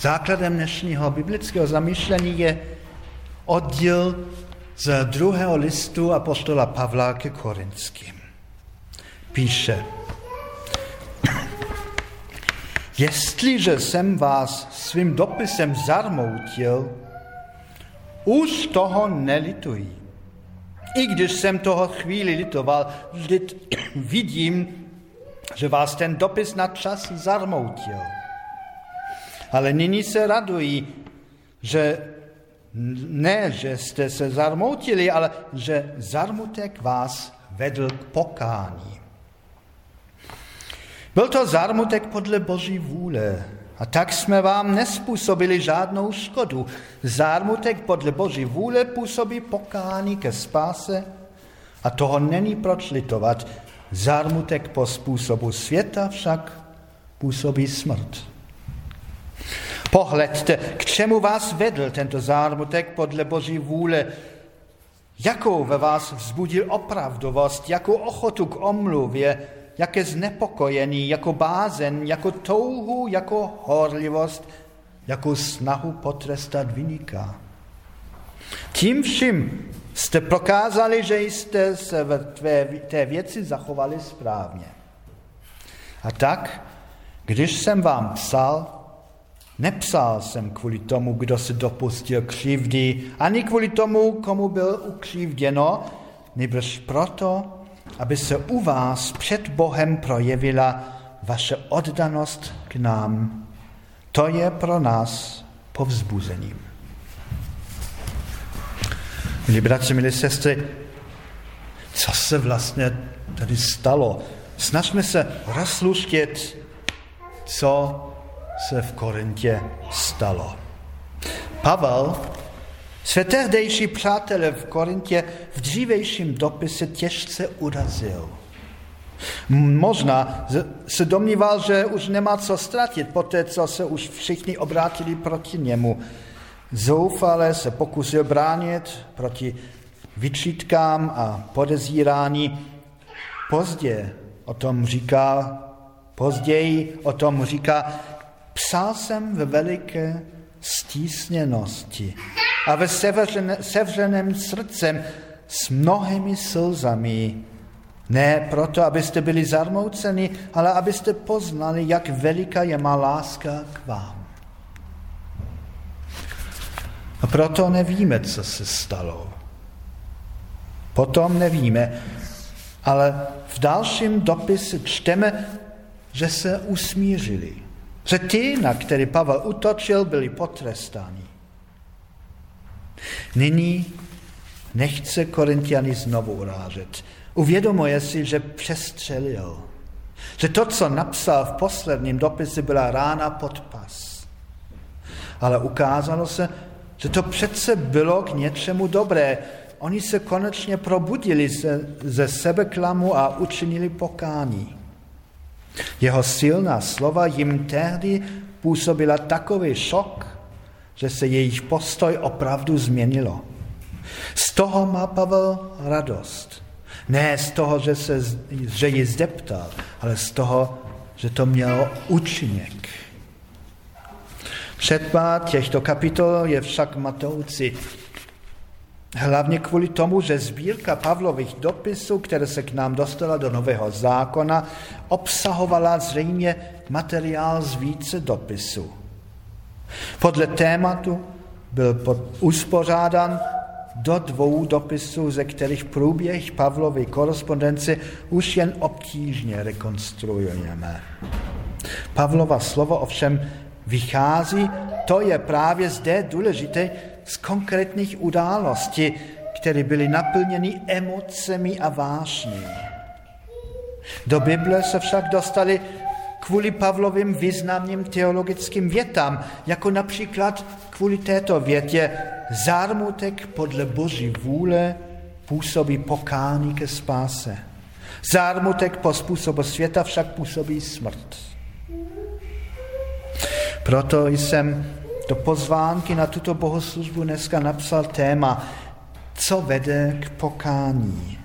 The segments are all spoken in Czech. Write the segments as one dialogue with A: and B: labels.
A: Základem dnešního biblického zamýšlení je oddíl z druhého listu apostola Pavla ke Korinským. Píše, jestliže jsem vás svým dopisem zarmoutil, už toho nelituji. I když jsem toho chvíli litoval, vždyť vidím, že vás ten dopis na čas zarmoutil. Ale nyní se radují, že ne, že jste se zarmoutili, ale že zarmutek vás vedl k pokání. Byl to zarmutek podle Boží vůle, a tak jsme vám nespůsobili žádnou škodu. Zármutek podle Boží vůle působí pokání ke spáse a toho není proč litovat. Zármutek po způsobu světa však působí smrt. Pohledte, k čemu vás vedl tento zármutek podle Boží vůle, jakou ve vás vzbudil opravdovost, jakou ochotu k omluvě, jaké znepokojení, jako bázen, jako touhu, jako horlivost, jako snahu potrestat vyniká. Tím vším jste prokázali, že jste se v tvé, té věci zachovali správně. A tak, když jsem vám psal, nepsal jsem kvůli tomu, kdo se dopustil křivdy, ani kvůli tomu, komu byl ukřivděno, nebož proto, aby se u vás před Bohem projevila vaše oddanost k nám. To je pro nás povzbuzením. Milí bratři, milí sestry, co se vlastně tady stalo? Snažme se rozluštět, co se v Korintě stalo. Pavel své tehdejší přátelé v Korintě v dřívejším dopise těžce urazil. Možná se domníval, že už nemá co ztratit, po té, co se už všichni obrátili proti němu. Zoufale se pokusil bránit proti vyčítkám a podezírání. Pozdě o tom říká, později o tom říká, psal jsem ve veliké stísněnosti a ve sevřeném srdcem s mnohými slzami. Ne proto, abyste byli zarmouceni, ale abyste poznali, jak veliká je má láska k vám. A proto nevíme, co se stalo. Potom nevíme, ale v dalším dopise čteme, že se usmířili. Že ti, na který Pavel utočil, byli potrestáni. Nyní nechce Korintiany znovu urážet. Uvědomuje si, že přestřelil. Že to, co napsal v posledním dopise, byla rána pod pas. Ale ukázalo se, že to přece bylo k něčemu dobré. Oni se konečně probudili ze, ze sebeklamu a učinili pokání. Jeho silná slova jim tehdy působila takový šok, že se jejich postoj opravdu změnilo. Z toho má Pavel radost. Ne z toho, že, se, že ji zdeptal, ale z toho, že to mělo účinek. Předpad těchto kapitol je však matoucí. Hlavně kvůli tomu, že sbírka Pavlových dopisů, které se k nám dostala do Nového zákona, obsahovala zřejmě materiál z více dopisů. Podle tématu byl uspořádán do dvou dopisů, ze kterých průběh Pavlovy korespondence už jen obtížně rekonstruujeme. Pavlova slovo ovšem vychází, to je právě zde důležité, z konkrétních událostí, které byly naplněny emocemi a vášní. Do Bible se však dostali kvůli Pavlovým významným teologickým větám, jako například kvůli této větě zármutek podle Boží vůle působí pokání ke spáse. Zármutek po způsobu světa však působí smrt. Proto jsem do pozvánky na tuto bohoslužbu dneska napsal téma, co vede k pokání.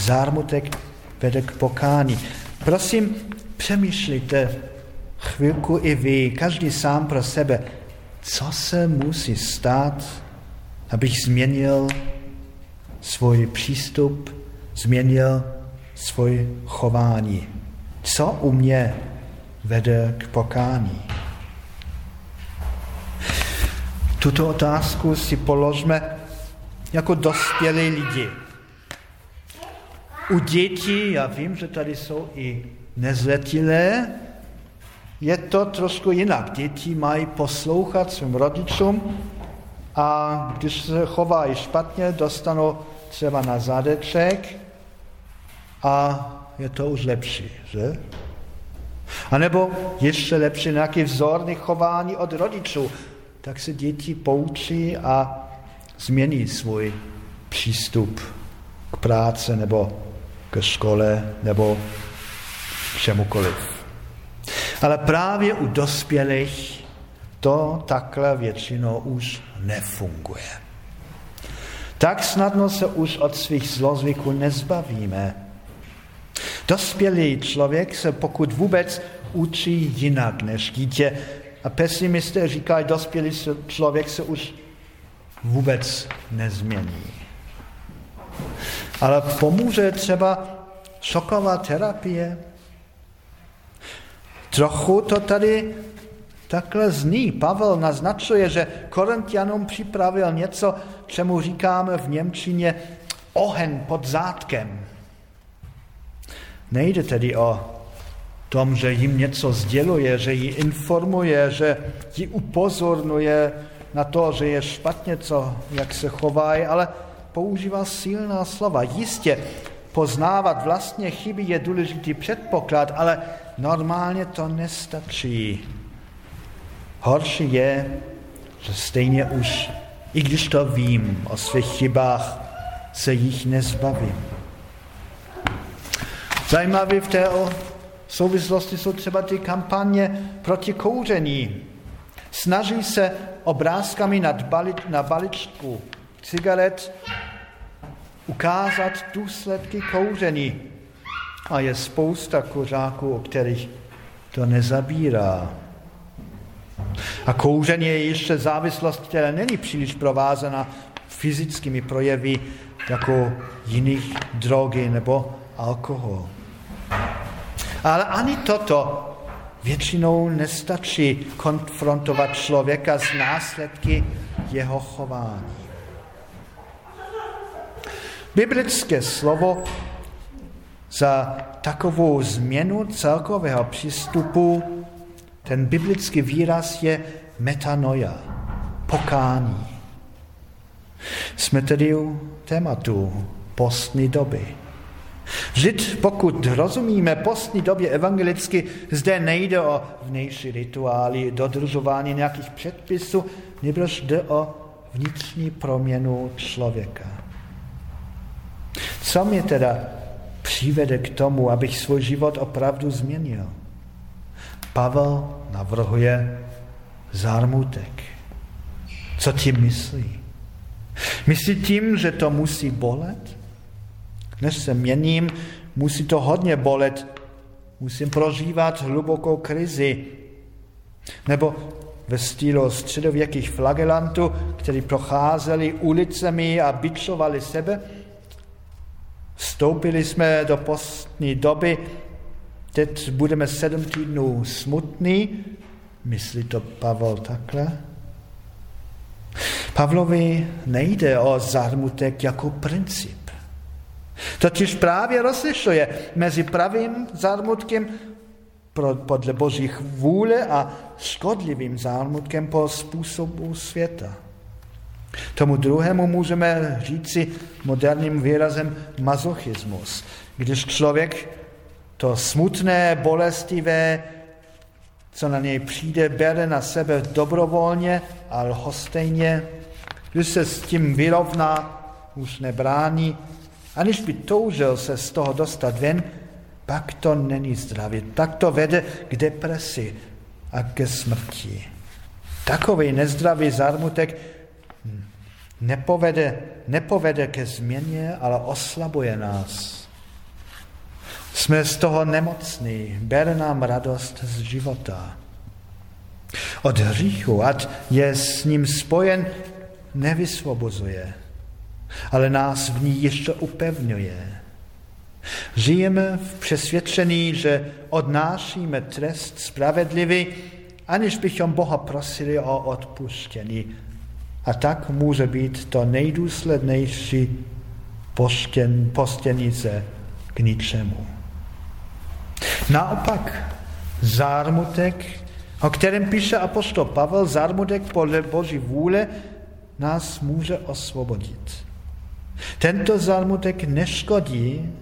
A: Zármutek vede k pokání. Prosím, přemýšlejte chvilku i vy, každý sám pro sebe, co se musí stát, abych změnil svůj přístup, změnil svůj chování. Co u mě vede k pokání? Tuto otázku si položme jako dospělí lidi. U dětí, já vím, že tady jsou i nezletilé, je to trošku jinak. Děti mají poslouchat svým rodičům a když se chovají špatně, dostanou třeba na zadeček a je to už lepší, že? A nebo ještě lepší nějaký vzorný chování od rodičů. Tak se děti poučí a změní svůj přístup k práci nebo ke škole nebo čemukoliv. Ale právě u dospělých to takhle většinou už nefunguje. Tak snadno se už od svých zlozvyků nezbavíme. Dospělý člověk se pokud vůbec učí jinak než dítě. A pesimisté říkají, dospělý člověk se už vůbec nezmění. Ale pomůže třeba šoková terapie. Trochu to tady takhle zní. Pavel naznačuje, že Korintianům připravil něco, čemu říkáme v Němčině ohen pod zátkem. Nejde tedy o tom, že jim něco sděluje, že ji informuje, že ji upozornuje na to, že je špatně, co, jak se chovají, ale používá silná slova. Jistě, poznávat vlastně chyby je důležitý předpoklad, ale normálně to nestačí. Horší je, že stejně už, i když to vím o svých chybách, se jich nezbavím. Zajímavé v té souvislosti jsou třeba ty kampaně proti kouření. Snaží se obrázkami na, bali, na baličku cigaret ukázat důsledky kouření. A je spousta kuřáků, o kterých to nezabírá. A kouření je ještě závislost, která není příliš provázena fyzickými projevy jako jiných drogy nebo alkohol. Ale ani toto většinou nestačí konfrontovat člověka s následky jeho chování. Biblické slovo za takovou změnu celkového přístupu, ten biblický výraz je metanoia, pokání. Jsme tedy u tématu postní doby. Žid, pokud rozumíme postní době evangelicky, zde nejde o vnější rituály, dodržování nějakých předpisů, nebož jde o vnitřní proměnu člověka. Co mě teda přivede k tomu, abych svůj život opravdu změnil? Pavel navrhuje zármutek. Co tím myslí? Myslí tím, že to musí bolet? Než se měním, musí to hodně bolet. Musím prožívat hlubokou krizi. Nebo ve stylu středověkých flagelantů, kteří procházeli ulicemi a bičovali sebe, Vstoupili jsme do postní doby, teď budeme sedm týdnů smutný, myslí to Pavel takhle? Pavlovi nejde o zármutek jako princip. Totiž právě rozlišuje mezi pravým zármutkem podle božích vůle a škodlivým zármutkem po způsobu světa. Tomu druhému můžeme říci moderním výrazem mazochismus, když člověk to smutné, bolestivé, co na něj přijde, bere na sebe dobrovolně a lhostejně, když se s tím vyrovná, už nebrání, aniž by toužil se z toho dostat ven, pak to není zdravě. Tak to vede k depresi a ke smrti. Takový nezdravý zármutek nepovede, nepovede ke změně, ale oslabuje nás. Jsme z toho nemocní, bere nám radost z života. Od hříchu, ať je s ním spojen, nevysvobozuje, ale nás v ní ještě upevňuje. Žijeme v přesvědčení, že odnášíme trest spravedlivý, aniž bychom Boha prosili o odpuštění. A tak může být to nejdůslednější postění se k ničemu. Naopak, zármutek, o kterém píše apostol Pavel, zármutek podle Boží vůle nás může osvobodit. Tento zármutek neškodí,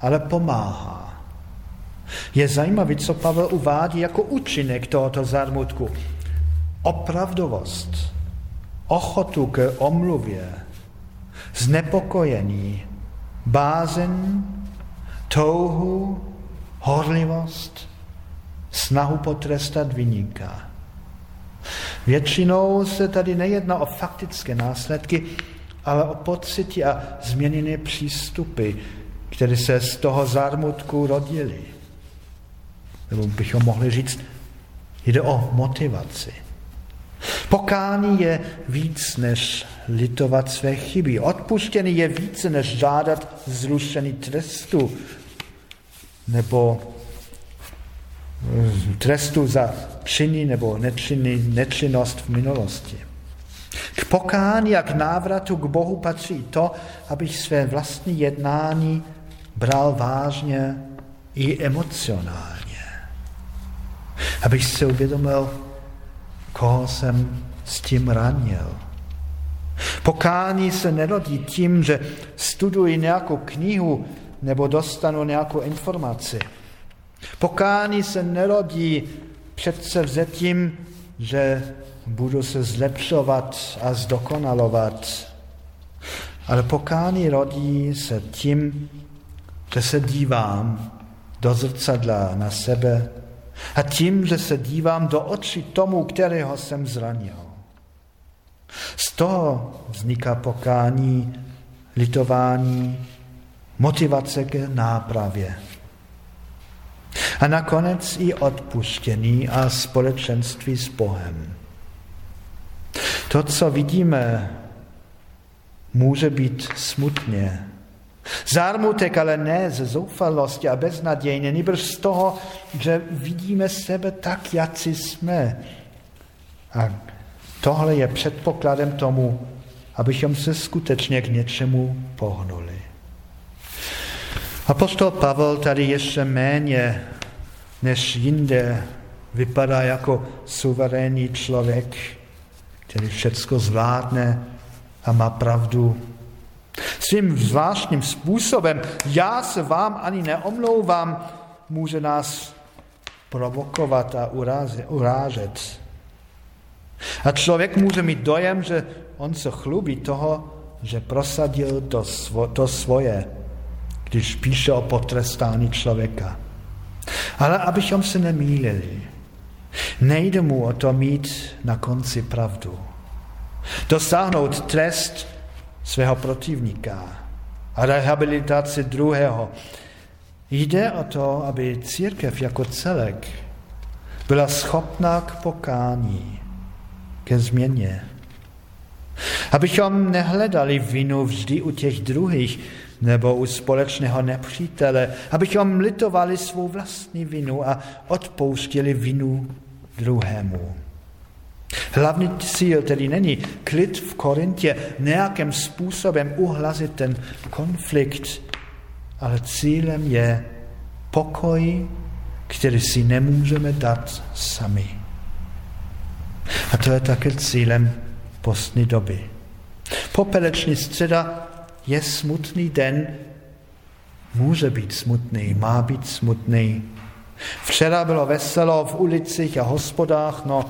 A: ale pomáhá. Je zajímavé, co Pavel uvádí jako účinek tohoto zármutku. Opravdovost, ochotu k omluvě, znepokojení, bázen, touhu, horlivost, snahu potrestat vyníka. Většinou se tady nejedná o faktické následky, ale o pocity a změněné přístupy, které se z toho zármutku rodily. Nebo bychom mohli říct, jde o motivaci. Pokání je víc než litovat své chyby. Odpuštěný je více než žádat zrušený trestu nebo eh, trestu za činy nebo nečiny, nečinnost v minulosti. K pokání a k návratu k Bohu patří to, abych své vlastní jednání bral vážně i emocionálně. Abych si uvědomil, koho jsem s tím ranil. Pokání se nerodí tím, že studuji nějakou knihu nebo dostanu nějakou informaci. Pokání se nerodí přece vzetím, že budu se zlepšovat a zdokonalovat. Ale pokání rodí se tím, že se dívám do zrcadla na sebe a tím, že se dívám do očí tomu, kterého jsem zranil. Z toho vzniká pokání, litování, motivace k nápravě. A nakonec i odpuštění a společenství s Bohem. To, co vidíme, může být smutně. Zármutek ale ne ze zoufalosti a beznadějně, nebož z toho, že vidíme sebe tak, jak jsme. A tohle je předpokladem tomu, abychom se skutečně k něčemu pohnuli. Apostol Pavel tady ještě méně než jinde vypadá jako suverénní člověk, který všecko zvládne a má pravdu. Svým zvláštním způsobem, já se vám ani neomlouvám, může nás provokovat a urážet. A člověk může mít dojem, že on se chlubí toho, že prosadil to, svo, to svoje když píše o potrestání člověka. Ale abychom se nemýlili, nejde mu o to mít na konci pravdu. Dosáhnout trest svého protivníka a rehabilitaci druhého. Jde o to, aby církev jako celek byla schopná k pokání, ke změně. Abychom nehledali vinu vždy u těch druhých, nebo u společného nepřítele, abychom litovali svou vlastní vinu a odpouštěli vinu druhému. Hlavní cíl tedy není klid v Korintě, nějakým způsobem uhlazit ten konflikt, ale cílem je pokoj, který si nemůžeme dát sami. A to je také cílem postní doby. Popeleční středa je smutný den, může být smutný, má být smutný. Včera bylo veselo v ulicích a hospodách, no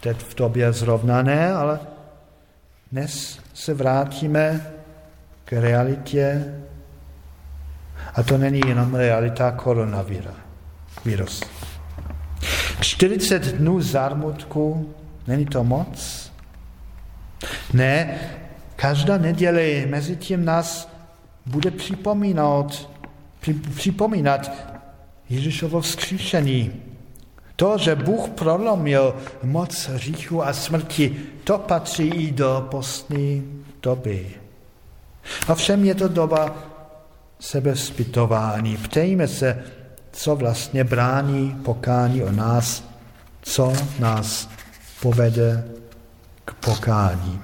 A: teď v době zrovna ne, ale dnes se vrátíme k realitě a to není jenom realita koronavíra. Virus. 40 dnů zármutku, není to moc? Ne, Každá neděle mezi tím nás bude připomínat, připomínat Ježíšovo vzkříšení. To, že Bůh prolomil moc hříchu a smrti, to patří i do postní doby. Ovšem je to doba sebezpytování. Ptejme se, co vlastně brání pokání o nás, co nás povede k pokání.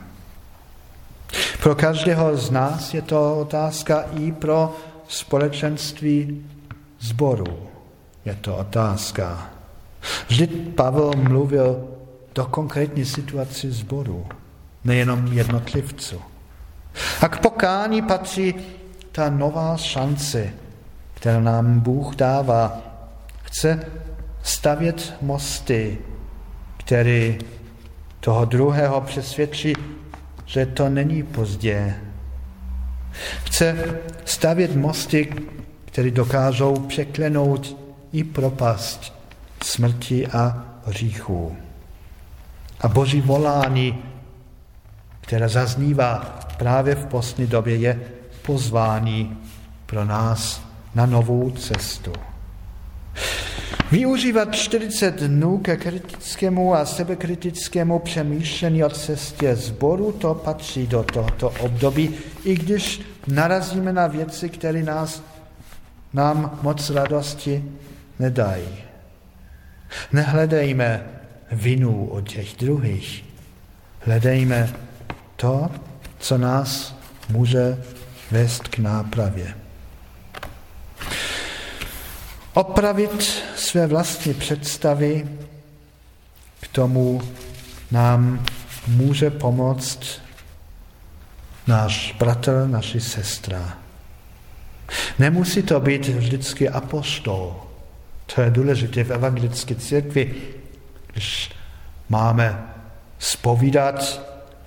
A: Pro každého z nás je to otázka i pro společenství zboru. Je to otázka. Vždyť Pavel mluvil do konkrétní situaci zboru, nejenom jednotlivců. A k pokání patří ta nová šance, kterou nám Bůh dává. Chce stavět mosty, který toho druhého přesvědčí, že to není pozdě. Chce stavět mosty, které dokážou překlenout i propast smrti a hříchů. A boží volání, které zaznívá právě v poslední době, je pozvání pro nás na novou cestu. Využívat 40 dnů ke kritickému a sebekritickému přemýšlení o cestě zboru, to patří do tohoto období, i když narazíme na věci, které nás, nám moc radosti nedají. Nehledejme vinu od těch druhých. Hledejme to, co nás může vést k nápravě. Opravit své vlastní představy k tomu nám může pomoct náš bratr, naši sestra. Nemusí to být vždycky apostol. To je důležité v evangelické církvi, když máme spovídat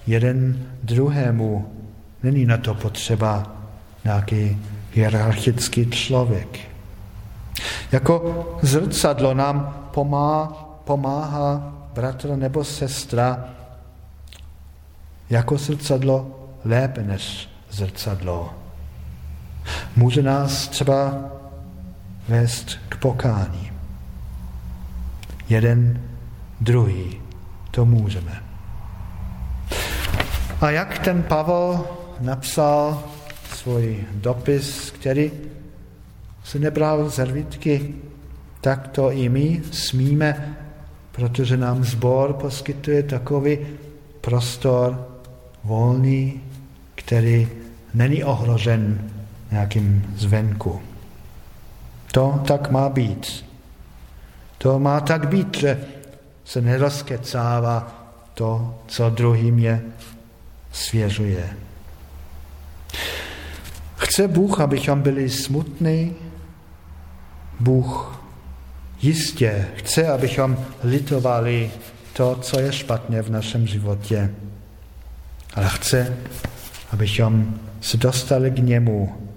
A: jeden druhému. Není na to potřeba nějaký hierarchický člověk. Jako zrcadlo nám pomáhá, pomáhá bratr nebo sestra jako zrcadlo lépe než zrcadlo. Může nás třeba vést k pokání. Jeden, druhý, to můžeme. A jak ten Pavel napsal svůj dopis, který se nebral zervitky, tak to i my smíme, protože nám zbor poskytuje takový prostor volný, který není ohrožen nějakým zvenku. To tak má být. To má tak být, že se nerozkecává to, co druhým je svěřuje. Chce Bůh, abychom byli smutní, Bůh jistě chce, abychom litovali to, co je špatně v našem životě. Ale chce, abychom se dostali k němu.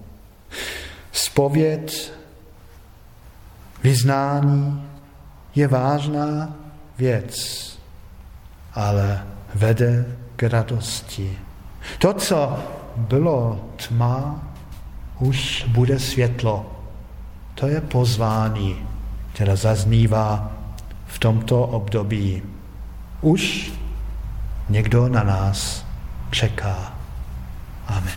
A: Spověd, vyznání je vážná věc, ale vede k radosti. To, co bylo tma, už bude světlo. To je pozvání, které zaznívá v tomto období. Už někdo na nás čeká. Amen.